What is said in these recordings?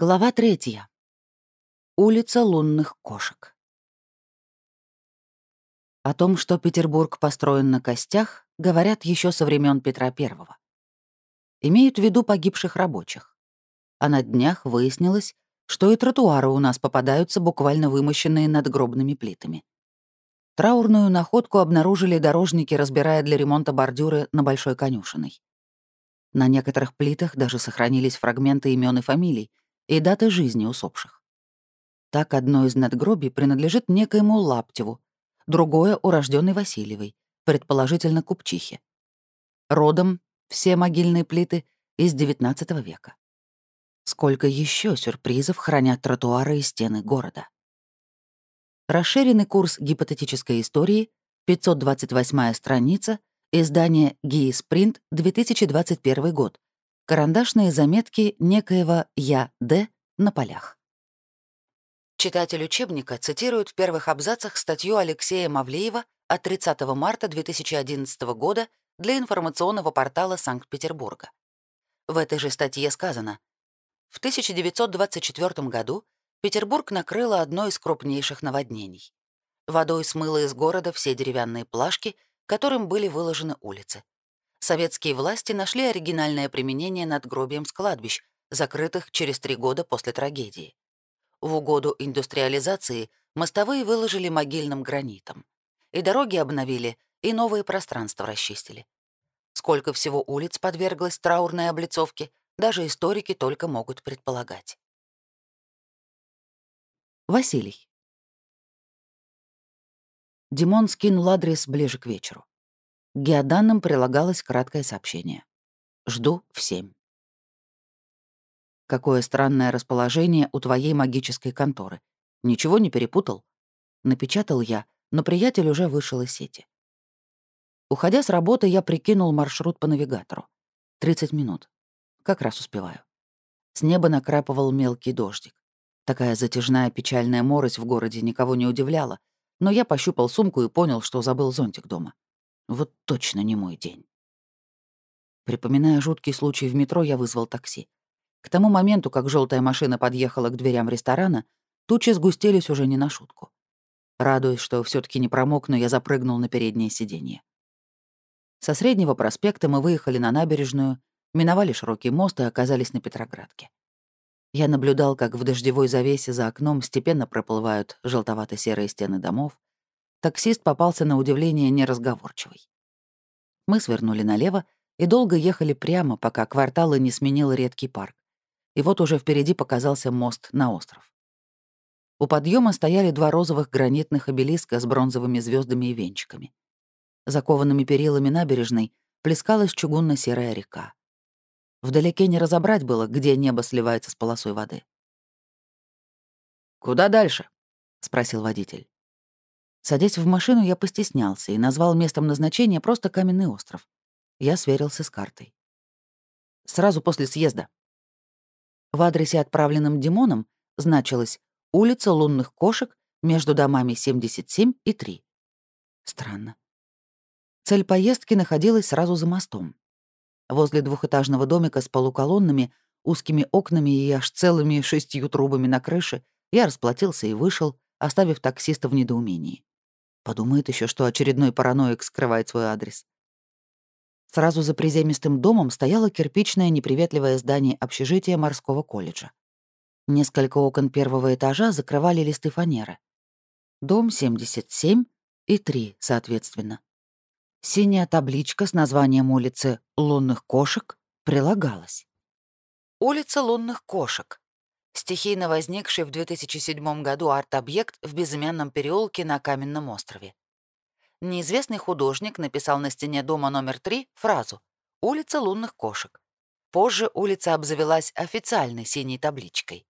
Глава третья. Улица лунных кошек. О том, что Петербург построен на костях, говорят еще со времен Петра I. Имеют в виду погибших рабочих. А на днях выяснилось, что и тротуары у нас попадаются буквально вымощенные надгробными плитами. Траурную находку обнаружили дорожники, разбирая для ремонта бордюры на Большой конюшиной. На некоторых плитах даже сохранились фрагменты имен и фамилий, и даты жизни усопших. Так одно из надгробий принадлежит некоему Лаптеву, другое — урожденной Васильевой, предположительно купчихе. Родом все могильные плиты из XIX века. Сколько еще сюрпризов хранят тротуары и стены города. Расширенный курс гипотетической истории, 528 страница, издание «Гии Спринт», 2021 год, Карандашные заметки некоего Я Д. на полях. Читатель учебника цитирует в первых абзацах статью Алексея Мавлеева от 30 марта 2011 года для информационного портала Санкт-Петербурга. В этой же статье сказано, в 1924 году Петербург накрыло одно из крупнейших наводнений. Водой смыло из города все деревянные плашки, которым были выложены улицы советские власти нашли оригинальное применение надгробием с кладбищ, закрытых через три года после трагедии. В угоду индустриализации мостовые выложили могильным гранитом. И дороги обновили, и новые пространства расчистили. Сколько всего улиц подверглось траурной облицовке, даже историки только могут предполагать. Василий. Димон скинул адрес ближе к вечеру. К геоданным прилагалось краткое сообщение. «Жду в семь». «Какое странное расположение у твоей магической конторы. Ничего не перепутал?» Напечатал я, но приятель уже вышел из сети. Уходя с работы, я прикинул маршрут по навигатору. 30 минут. Как раз успеваю. С неба накрапывал мелкий дождик. Такая затяжная печальная морось в городе никого не удивляла, но я пощупал сумку и понял, что забыл зонтик дома. Вот точно не мой день. Припоминая жуткий случай в метро, я вызвал такси. К тому моменту, как желтая машина подъехала к дверям ресторана, тучи сгустились уже не на шутку. Радуясь, что все таки не промокну, я запрыгнул на переднее сиденье. Со Среднего проспекта мы выехали на набережную, миновали широкий мост и оказались на Петроградке. Я наблюдал, как в дождевой завесе за окном степенно проплывают желтовато-серые стены домов, Таксист попался на удивление неразговорчивый. Мы свернули налево и долго ехали прямо, пока кварталы не сменил редкий парк. И вот уже впереди показался мост на остров. У подъема стояли два розовых гранитных обелиска с бронзовыми звездами и венчиками. Закованными перилами набережной плескалась чугунно-серая река. Вдалеке не разобрать было, где небо сливается с полосой воды. «Куда дальше?» — спросил водитель. Садясь в машину, я постеснялся и назвал местом назначения просто каменный остров. Я сверился с картой. Сразу после съезда. В адресе, отправленном Димоном, значилось «Улица лунных кошек между домами 77 и 3». Странно. Цель поездки находилась сразу за мостом. Возле двухэтажного домика с полуколоннами, узкими окнами и аж целыми шестью трубами на крыше я расплатился и вышел, оставив таксиста в недоумении. Подумает еще, что очередной параноик скрывает свой адрес. Сразу за приземистым домом стояло кирпичное неприветливое здание общежития морского колледжа. Несколько окон первого этажа закрывали листы фанеры. Дом 77 и 3, соответственно. Синяя табличка с названием улицы «Лунных кошек» прилагалась. Улица лунных кошек стихийно возникший в 2007 году арт-объект в безымянном переулке на Каменном острове. Неизвестный художник написал на стене дома номер 3 фразу «Улица лунных кошек». Позже улица обзавелась официальной синей табличкой.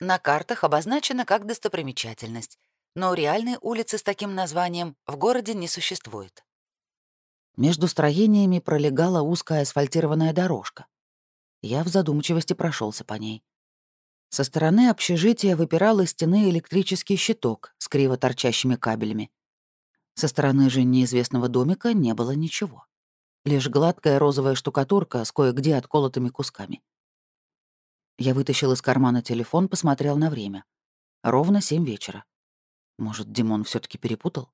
На картах обозначена как достопримечательность, но реальной улицы с таким названием в городе не существует. Между строениями пролегала узкая асфальтированная дорожка. Я в задумчивости прошелся по ней. Со стороны общежития выпирал из стены электрический щиток с криво торчащими кабелями. Со стороны же неизвестного домика не было ничего. Лишь гладкая розовая штукатурка с кое-где отколотыми кусками. Я вытащил из кармана телефон, посмотрел на время. Ровно семь вечера. Может, Димон все таки перепутал?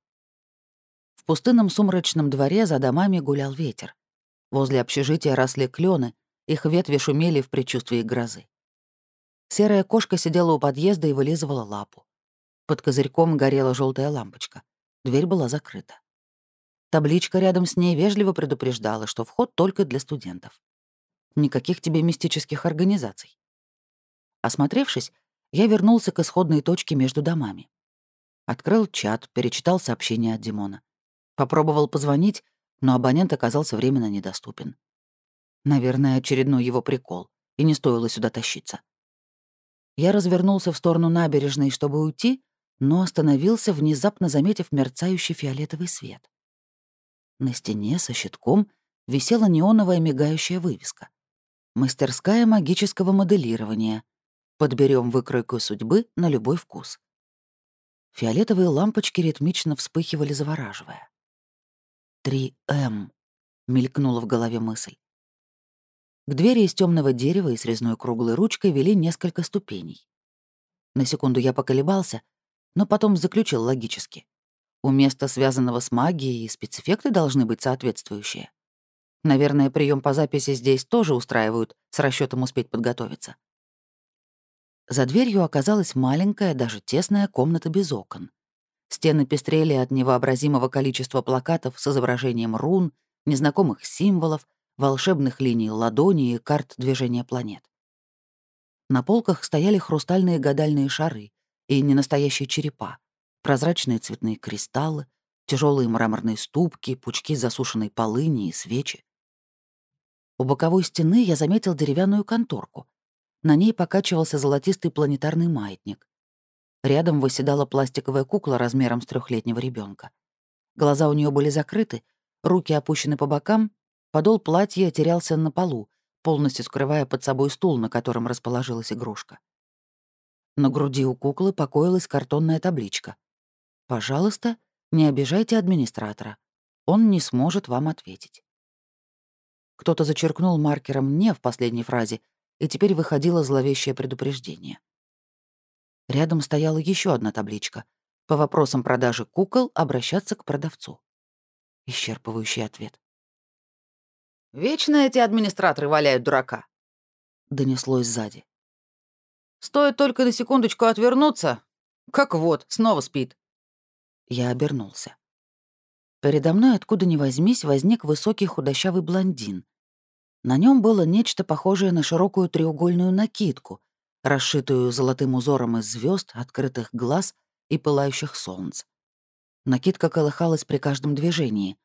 В пустынном сумрачном дворе за домами гулял ветер. Возле общежития росли клены, их ветви шумели в предчувствии грозы. Серая кошка сидела у подъезда и вылизывала лапу. Под козырьком горела желтая лампочка. Дверь была закрыта. Табличка рядом с ней вежливо предупреждала, что вход только для студентов. Никаких тебе мистических организаций. Осмотревшись, я вернулся к исходной точке между домами. Открыл чат, перечитал сообщение от Димона. Попробовал позвонить, но абонент оказался временно недоступен. Наверное, очередной его прикол, и не стоило сюда тащиться. Я развернулся в сторону набережной, чтобы уйти, но остановился, внезапно заметив мерцающий фиолетовый свет. На стене со щитком висела неоновая мигающая вывеска. «Мастерская магического моделирования. Подберем выкройку судьбы на любой вкус. Фиолетовые лампочки ритмично вспыхивали, завораживая. «Три М», — мелькнула в голове мысль. К двери из темного дерева и с резной круглой ручкой вели несколько ступеней. На секунду я поколебался, но потом заключил логически. У места, связанного с магией, спецэффекты должны быть соответствующие. Наверное, прием по записи здесь тоже устраивают, с расчетом успеть подготовиться. За дверью оказалась маленькая, даже тесная комната без окон. Стены пестрели от невообразимого количества плакатов с изображением рун, незнакомых символов, волшебных линий ладони и карт движения планет. На полках стояли хрустальные гадальные шары и ненастоящие черепа, прозрачные цветные кристаллы, тяжелые мраморные ступки, пучки засушенной полыни и свечи. У боковой стены я заметил деревянную конторку, на ней покачивался золотистый планетарный маятник. Рядом восседала пластиковая кукла размером с трехлетнего ребенка. Глаза у нее были закрыты, руки опущены по бокам, подол платья терялся на полу, полностью скрывая под собой стул, на котором расположилась игрушка. На груди у куклы покоилась картонная табличка. «Пожалуйста, не обижайте администратора. Он не сможет вам ответить». Кто-то зачеркнул маркером «не» в последней фразе и теперь выходило зловещее предупреждение. Рядом стояла еще одна табличка. По вопросам продажи кукол обращаться к продавцу. Исчерпывающий ответ. «Вечно эти администраторы валяют дурака», — донеслось сзади. «Стоит только на секундочку отвернуться, как вот, снова спит». Я обернулся. Передо мной, откуда ни возьмись, возник высокий худощавый блондин на нем было нечто похожее на широкую треугольную накидку, расшитую золотым узором из звезд, открытых глаз и пылающих солнц. Накидка колыхалась при каждом движении.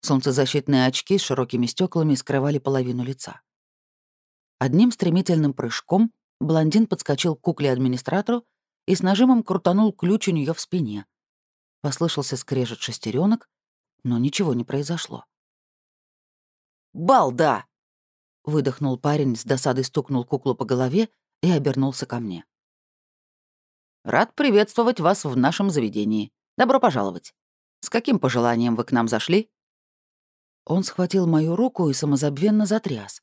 Солнцезащитные очки с широкими стеклами скрывали половину лица. Одним стремительным прыжком блондин подскочил к кукле-администратору и с нажимом крутанул ключ у нее в спине. Послышался скрежет шестеренок, но ничего не произошло. «Балда!» Выдохнул парень, с досадой стукнул куклу по голове и обернулся ко мне. «Рад приветствовать вас в нашем заведении. Добро пожаловать. С каким пожеланием вы к нам зашли?» Он схватил мою руку и самозабвенно затряс.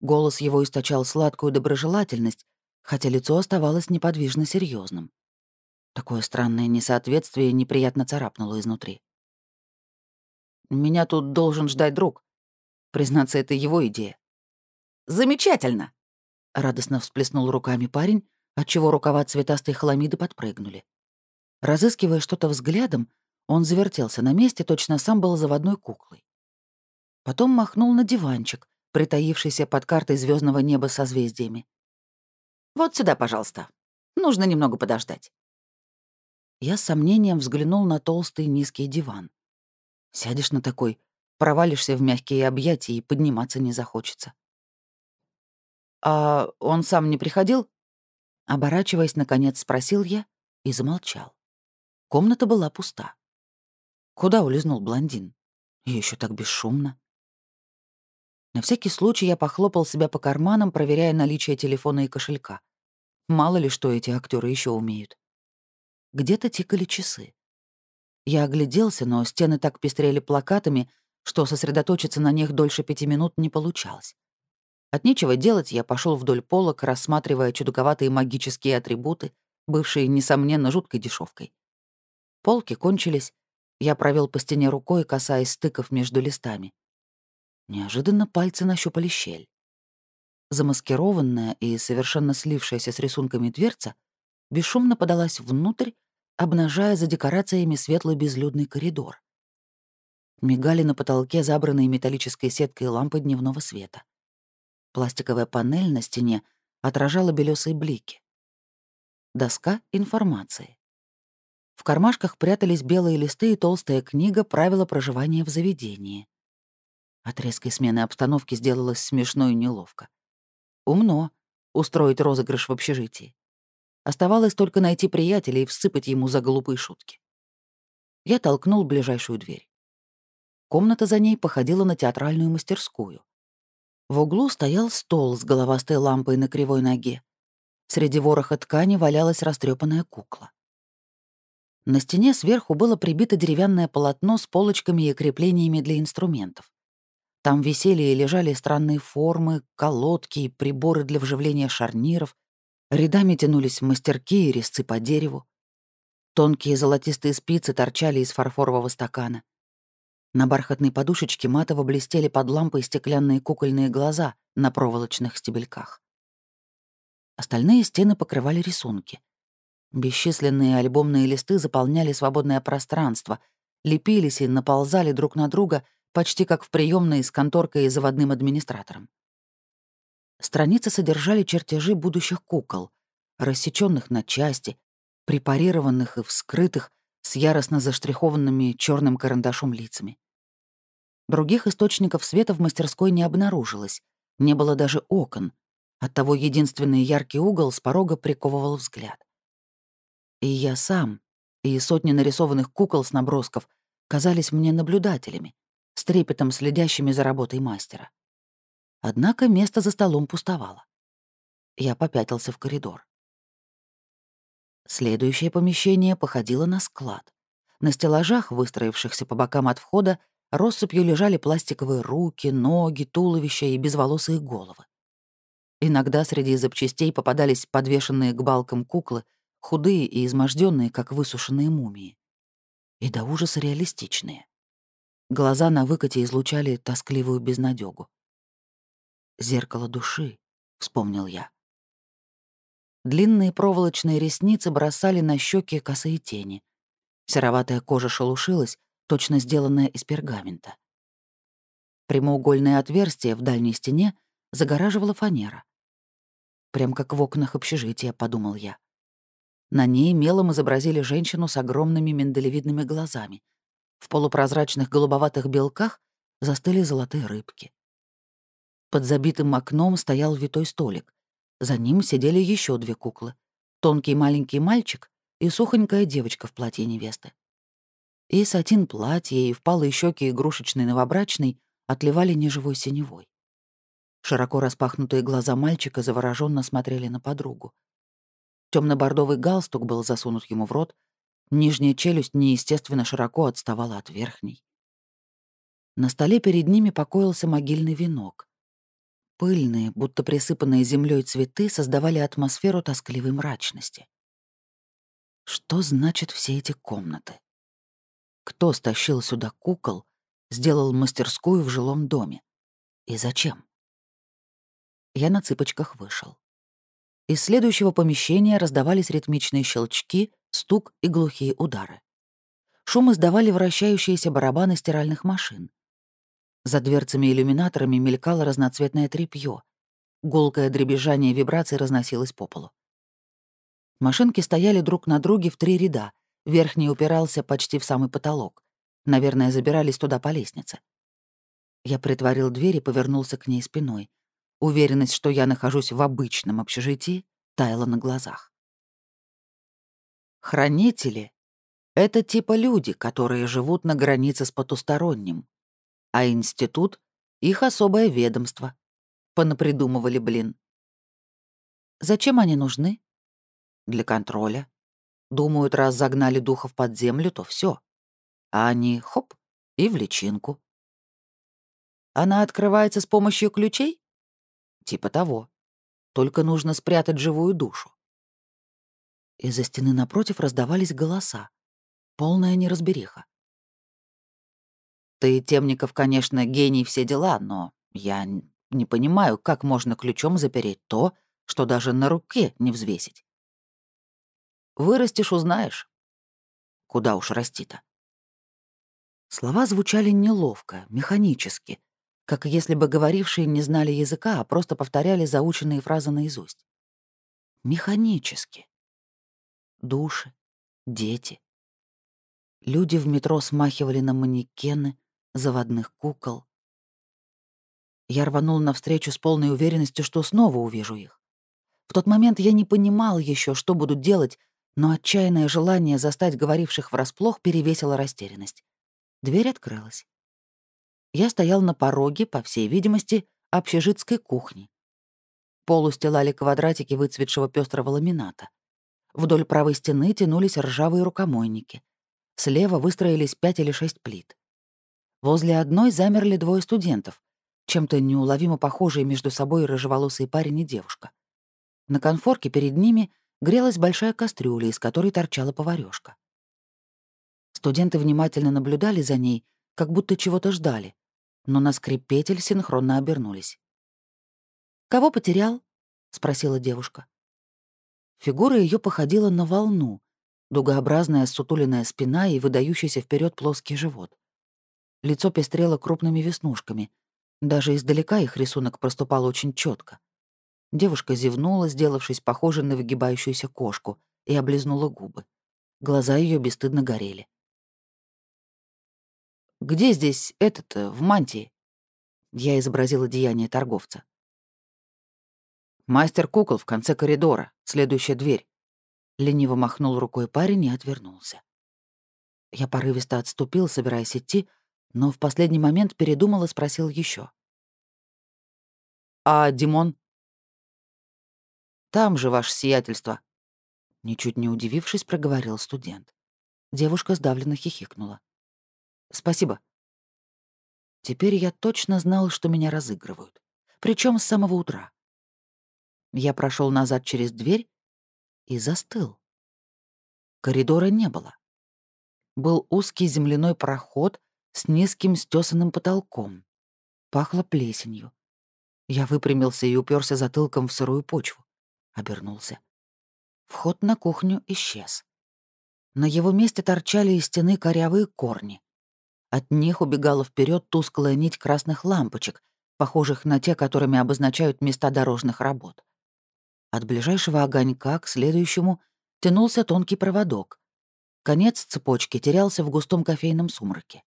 Голос его источал сладкую доброжелательность, хотя лицо оставалось неподвижно серьезным. Такое странное несоответствие неприятно царапнуло изнутри. «Меня тут должен ждать друг. Признаться, это его идея. Замечательно!» — радостно всплеснул руками парень, отчего рукава цветастой хламиды подпрыгнули. Разыскивая что-то взглядом, он завертелся на месте, точно сам был заводной куклой. Потом махнул на диванчик, притаившийся под картой звездного неба со созвездиями. «Вот сюда, пожалуйста. Нужно немного подождать». Я с сомнением взглянул на толстый низкий диван. Сядешь на такой, провалишься в мягкие объятия и подниматься не захочется. «А он сам не приходил?» Оборачиваясь, наконец, спросил я и замолчал. Комната была пуста. Куда улизнул блондин? Еще так бесшумно. На всякий случай я похлопал себя по карманам, проверяя наличие телефона и кошелька. Мало ли, что эти актеры еще умеют. Где-то тикали часы. Я огляделся, но стены так пестрели плакатами, что сосредоточиться на них дольше пяти минут не получалось. От нечего делать я пошел вдоль полок, рассматривая чудаковатые магические атрибуты, бывшие, несомненно, жуткой дешевкой. Полки кончились, я провел по стене рукой, касаясь стыков между листами. Неожиданно пальцы нащупали щель. Замаскированная и совершенно слившаяся с рисунками дверца бесшумно подалась внутрь, обнажая за декорациями светлый безлюдный коридор. Мигали на потолке забранные металлической сеткой лампы дневного света. Пластиковая панель на стене отражала белесые блики. Доска информации. В кармашках прятались белые листы и толстая книга «Правила проживания в заведении». От резкой смены обстановки сделалось смешно и неловко. Умно устроить розыгрыш в общежитии. Оставалось только найти приятеля и всыпать ему за глупые шутки. Я толкнул ближайшую дверь. Комната за ней походила на театральную мастерскую. В углу стоял стол с головастой лампой на кривой ноге. Среди вороха ткани валялась растрепанная кукла. На стене сверху было прибито деревянное полотно с полочками и креплениями для инструментов. Там висели и лежали странные формы, колодки и приборы для вживления шарниров. Рядами тянулись мастерки и резцы по дереву. Тонкие золотистые спицы торчали из фарфорового стакана. На бархатной подушечке матово блестели под лампой стеклянные кукольные глаза на проволочных стебельках. Остальные стены покрывали рисунки. Бесчисленные альбомные листы заполняли свободное пространство, лепились и наползали друг на друга — почти как в приемной с конторкой и заводным администратором. Страницы содержали чертежи будущих кукол, рассеченных на части, препарированных и вскрытых с яростно заштрихованными черным карандашом лицами. Других источников света в мастерской не обнаружилось, не было даже окон, оттого единственный яркий угол с порога приковывал взгляд. И я сам, и сотни нарисованных кукол с набросков казались мне наблюдателями, с трепетом следящими за работой мастера. Однако место за столом пустовало. Я попятился в коридор. Следующее помещение походило на склад. На стеллажах, выстроившихся по бокам от входа, россыпью лежали пластиковые руки, ноги, туловища и безволосые головы. Иногда среди запчастей попадались подвешенные к балкам куклы, худые и изможденные, как высушенные мумии. И до ужаса реалистичные. Глаза на выкате излучали тоскливую безнадёгу. «Зеркало души», — вспомнил я. Длинные проволочные ресницы бросали на щеки косые тени. Сероватая кожа шелушилась, точно сделанная из пергамента. Прямоугольное отверстие в дальней стене загораживала фанера. Прям как в окнах общежития, подумал я. На ней мелом изобразили женщину с огромными миндалевидными глазами, в полупрозрачных голубоватых белках застыли золотые рыбки. Под забитым окном стоял витой столик. За ним сидели еще две куклы. Тонкий маленький мальчик и сухонькая девочка в платье невесты. И сатин платье, и впалые щеки игрушечной новобрачной отливали неживой синевой. Широко распахнутые глаза мальчика завороженно смотрели на подругу. Темно-бордовый галстук был засунут ему в рот, Нижняя челюсть неестественно широко отставала от верхней. На столе перед ними покоился могильный венок. Пыльные, будто присыпанные землей цветы создавали атмосферу тоскливой мрачности. Что значит все эти комнаты? Кто стащил сюда кукол, сделал мастерскую в жилом доме? И зачем? Я на цыпочках вышел. Из следующего помещения раздавались ритмичные щелчки, стук и глухие удары. Шум издавали вращающиеся барабаны стиральных машин. За дверцами-иллюминаторами мелькало разноцветное тряпье. Гулкое дребезжание вибраций разносилось по полу. Машинки стояли друг на друге в три ряда. Верхний упирался почти в самый потолок. Наверное, забирались туда по лестнице. Я притворил дверь и повернулся к ней спиной. Уверенность, что я нахожусь в обычном общежитии, таяла на глазах. Хранители — это типа люди, которые живут на границе с потусторонним. А институт — их особое ведомство. Понапридумывали, блин. Зачем они нужны? Для контроля. Думают, раз загнали духов под землю, то все. А они — хоп, и в личинку. Она открывается с помощью ключей? Типа того. Только нужно спрятать живую душу. Из-за стены напротив раздавались голоса. Полная неразбериха. Ты, Темников, конечно, гений все дела, но я не понимаю, как можно ключом запереть то, что даже на руке не взвесить. Вырастешь — узнаешь. Куда уж расти-то. Слова звучали неловко, механически, как если бы говорившие не знали языка, а просто повторяли заученные фразы наизусть. Механически. Души, дети. Люди в метро смахивали на манекены, заводных кукол. Я рванул навстречу с полной уверенностью, что снова увижу их. В тот момент я не понимал еще, что буду делать, но отчаянное желание застать говоривших врасплох перевесило растерянность. Дверь открылась. Я стоял на пороге, по всей видимости, общежитской кухни. Пол устилали квадратики выцветшего пестрого ламината. Вдоль правой стены тянулись ржавые рукомойники. Слева выстроились пять или шесть плит. Возле одной замерли двое студентов, чем-то неуловимо похожие между собой рыжеволосый парень и девушка. На конфорке перед ними грелась большая кастрюля, из которой торчала поварёшка. Студенты внимательно наблюдали за ней, как будто чего-то ждали, но на скрипетель синхронно обернулись. «Кого потерял?» — спросила девушка. Фигура ее походила на волну, дугообразная сутуленная спина и выдающийся вперед плоский живот. Лицо пестрело крупными веснушками. Даже издалека их рисунок проступал очень четко. Девушка зевнула, сделавшись похожей на выгибающуюся кошку, и облизнула губы. Глаза ее бесстыдно горели. «Где здесь этот, э, в мантии?» Я изобразила деяние торговца. «Мастер кукол в конце коридора, следующая дверь». Лениво махнул рукой парень и отвернулся. Я порывисто отступил, собираясь идти, но в последний момент передумал и спросил еще. «А Димон?» «Там же ваше сиятельство», — ничуть не удивившись, проговорил студент. Девушка сдавленно хихикнула. Спасибо. Теперь я точно знал, что меня разыгрывают. Причем с самого утра. Я прошел назад через дверь и застыл. Коридора не было. Был узкий земляной проход с низким стесанным потолком. Пахло плесенью. Я выпрямился и уперся затылком в сырую почву. Обернулся. Вход на кухню исчез. На его месте торчали из стены корявые корни. От них убегала вперед тусклая нить красных лампочек, похожих на те, которыми обозначают места дорожных работ. От ближайшего огонька к следующему тянулся тонкий проводок. Конец цепочки терялся в густом кофейном сумраке.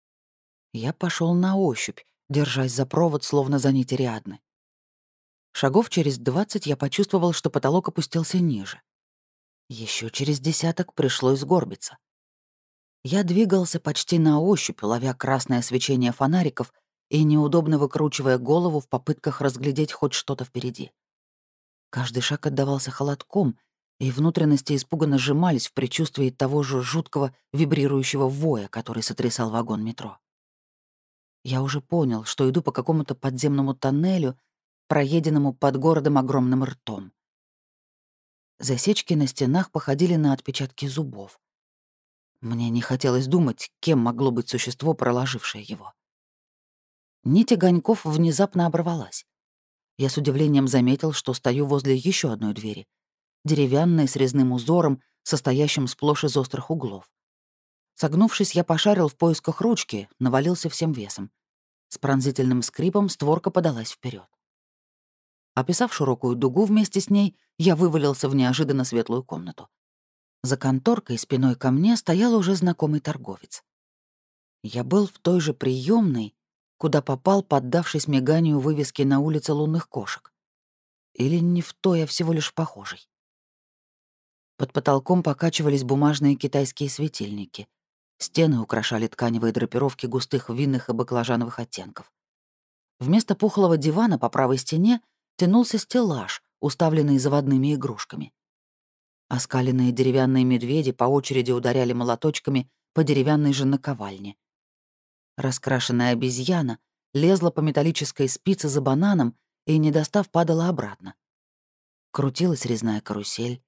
Я пошел на ощупь, держась за провод, словно за нити Риадны. Шагов через двадцать я почувствовал, что потолок опустился ниже. Еще через десяток пришлось сгорбиться. Я двигался почти на ощупь, ловя красное свечение фонариков и неудобно выкручивая голову в попытках разглядеть хоть что-то впереди. Каждый шаг отдавался холодком, и внутренности испуганно сжимались в предчувствии того же жуткого вибрирующего воя, который сотрясал вагон метро. Я уже понял, что иду по какому-то подземному тоннелю, проеденному под городом огромным ртом. Засечки на стенах походили на отпечатки зубов. Мне не хотелось думать, кем могло быть существо, проложившее его. Нить огоньков внезапно оборвалась. Я с удивлением заметил, что стою возле еще одной двери, деревянной с резным узором, состоящим сплошь из острых углов. Согнувшись, я пошарил в поисках ручки, навалился всем весом. С пронзительным скрипом створка подалась вперед. Описав широкую дугу вместе с ней, я вывалился в неожиданно светлую комнату. За конторкой спиной ко мне стоял уже знакомый торговец. Я был в той же приемной, куда попал, поддавшись миганию вывески на улице лунных кошек. Или не в той, а всего лишь похожей. Под потолком покачивались бумажные китайские светильники. Стены украшали тканевые драпировки густых винных и баклажановых оттенков. Вместо пухлого дивана по правой стене тянулся стеллаж, уставленный заводными игрушками. Оскаленные деревянные медведи по очереди ударяли молоточками по деревянной же наковальне. Раскрашенная обезьяна лезла по металлической спице за бананом и, не достав, падала обратно. Крутилась резная карусель.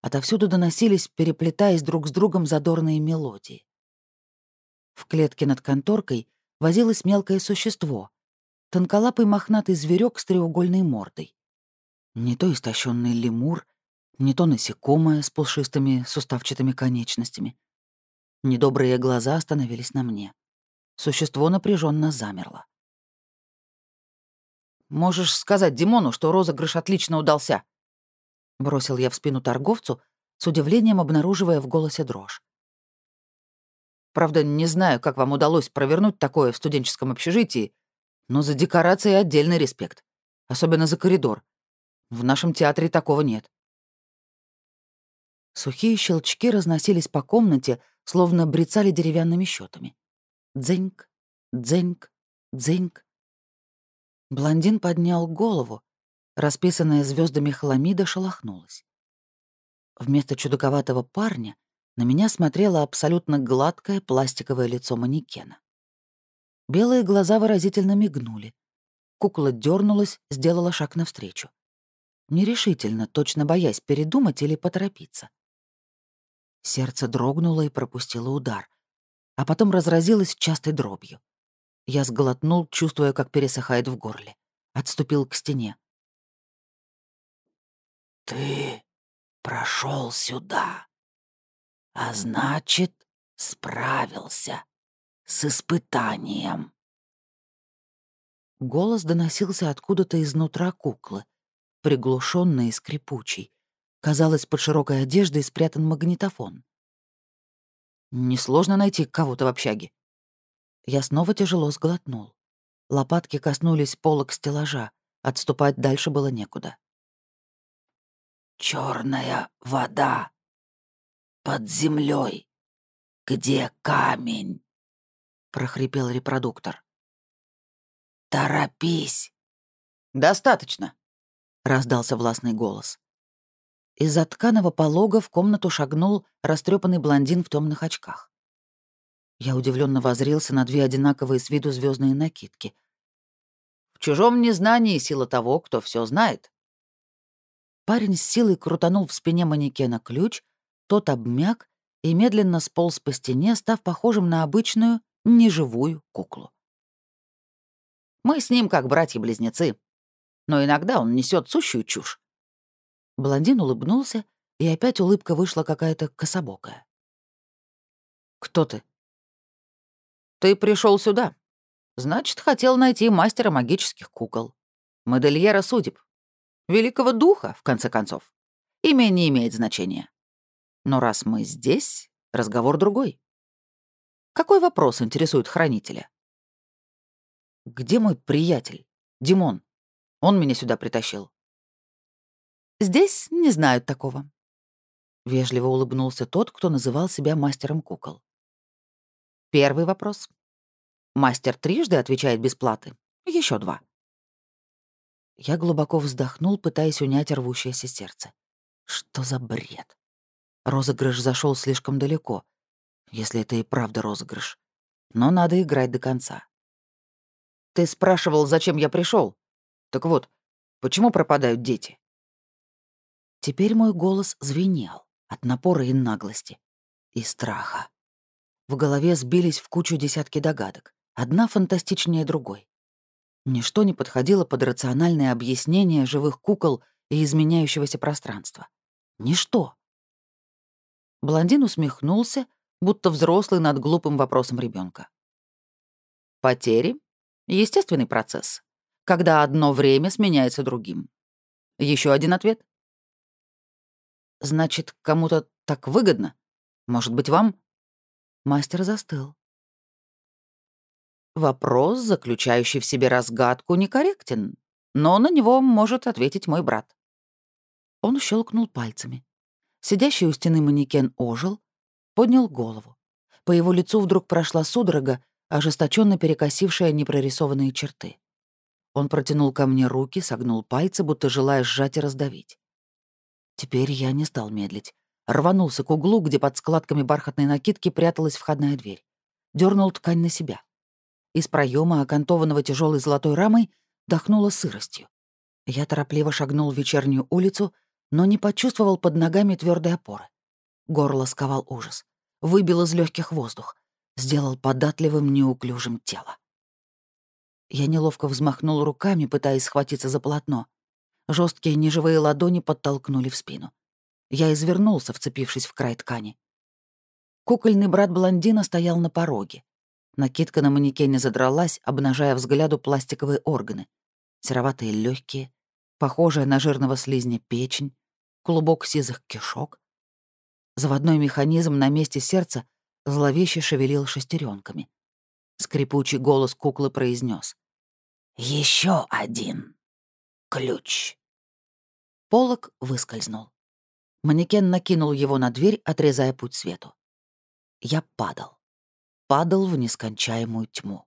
Отовсюду доносились, переплетаясь друг с другом, задорные мелодии. В клетке над конторкой возилось мелкое существо, тонколапый мохнатый зверек с треугольной мордой. Не то истощенный лемур, не то насекомое с пушистыми суставчатыми конечностями. Недобрые глаза остановились на мне. Существо напряженно замерло. «Можешь сказать Димону, что розыгрыш отлично удался», — бросил я в спину торговцу, с удивлением обнаруживая в голосе дрожь. «Правда, не знаю, как вам удалось провернуть такое в студенческом общежитии, но за декорации отдельный респект. Особенно за коридор. В нашем театре такого нет». Сухие щелчки разносились по комнате, словно брецали деревянными счетами. Дзеньк, дзеньк, дзеньк. Блондин поднял голову. Расписанная звездами хламида шелохнулась. Вместо чудаковатого парня на меня смотрело абсолютно гладкое пластиковое лицо манекена. Белые глаза выразительно мигнули. Кукла дернулась, сделала шаг навстречу. Нерешительно, точно боясь передумать или поторопиться. Сердце дрогнуло и пропустило удар, а потом разразилось частой дробью. Я сглотнул, чувствуя, как пересыхает в горле. Отступил к стене. «Ты прошел сюда, а значит, справился с испытанием». Голос доносился откуда-то изнутра куклы, приглушенный и скрипучий. Казалось, под широкой одеждой спрятан магнитофон. «Несложно найти кого-то в общаге», я снова тяжело сглотнул. Лопатки коснулись полок стеллажа. Отступать дальше было некуда. Черная вода под землей. Где камень? прохрипел репродуктор. Торопись. Достаточно, раздался властный голос. Из-за тканого полога в комнату шагнул растрепанный блондин в темных очках. Я удивленно возрился на две одинаковые с виду звездные накидки. В чужом незнании сила того, кто все знает. Парень с силой крутанул в спине манекена ключ, тот обмяк и медленно сполз по стене, став похожим на обычную, неживую куклу. Мы с ним как братья-близнецы, но иногда он несет сущую чушь. Блондин улыбнулся, и опять улыбка вышла какая-то кособокая. «Кто ты?» Ты пришел сюда. Значит, хотел найти мастера магических кукол. Модельера судеб. Великого духа, в конце концов. Имя не имеет значения. Но раз мы здесь, разговор другой. Какой вопрос интересует хранителя? Где мой приятель? Димон. Он меня сюда притащил. Здесь не знают такого. Вежливо улыбнулся тот, кто называл себя мастером кукол. Первый вопрос. Мастер трижды отвечает без платы. Еще два. Я глубоко вздохнул, пытаясь унять рвущееся сердце. Что за бред? Розыгрыш зашел слишком далеко, если это и правда розыгрыш. Но надо играть до конца. Ты спрашивал, зачем я пришел. Так вот, почему пропадают дети? Теперь мой голос звенел от напора и наглости. И страха. В голове сбились в кучу десятки догадок, одна фантастичнее другой. Ничто не подходило под рациональное объяснение живых кукол и изменяющегося пространства. Ничто. Блондин усмехнулся, будто взрослый над глупым вопросом ребенка. Потери — естественный процесс, когда одно время сменяется другим. Еще один ответ? Значит, кому-то так выгодно? Может быть, вам? Мастер застыл. Вопрос, заключающий в себе разгадку, некорректен, но на него может ответить мой брат. Он щелкнул пальцами. Сидящий у стены манекен ожил, поднял голову. По его лицу вдруг прошла судорога, ожесточенно перекосившая непрорисованные черты. Он протянул ко мне руки, согнул пальцы, будто желая сжать и раздавить. Теперь я не стал медлить рванулся к углу, где под складками бархатной накидки пряталась входная дверь. Дернул ткань на себя. Из проема, окантованного тяжелой золотой рамой, дохнуло сыростью. Я торопливо шагнул в вечернюю улицу, но не почувствовал под ногами твердой опоры. Горло сковал ужас. Выбил из легких воздух. Сделал податливым, неуклюжим тело. Я неловко взмахнул руками, пытаясь схватиться за полотно. Жесткие неживые ладони подтолкнули в спину. Я извернулся, вцепившись в край ткани. Кукольный брат блондина стоял на пороге. Накидка на манекене задралась, обнажая взгляду пластиковые органы. Сероватые легкие, похожая на жирного слизня печень, клубок сизых кишок. Заводной механизм на месте сердца зловеще шевелил шестеренками. Скрипучий голос куклы произнес: Еще один ключ. Полок выскользнул. Манекен накинул его на дверь, отрезая путь свету. Я падал падал в нескончаемую тьму.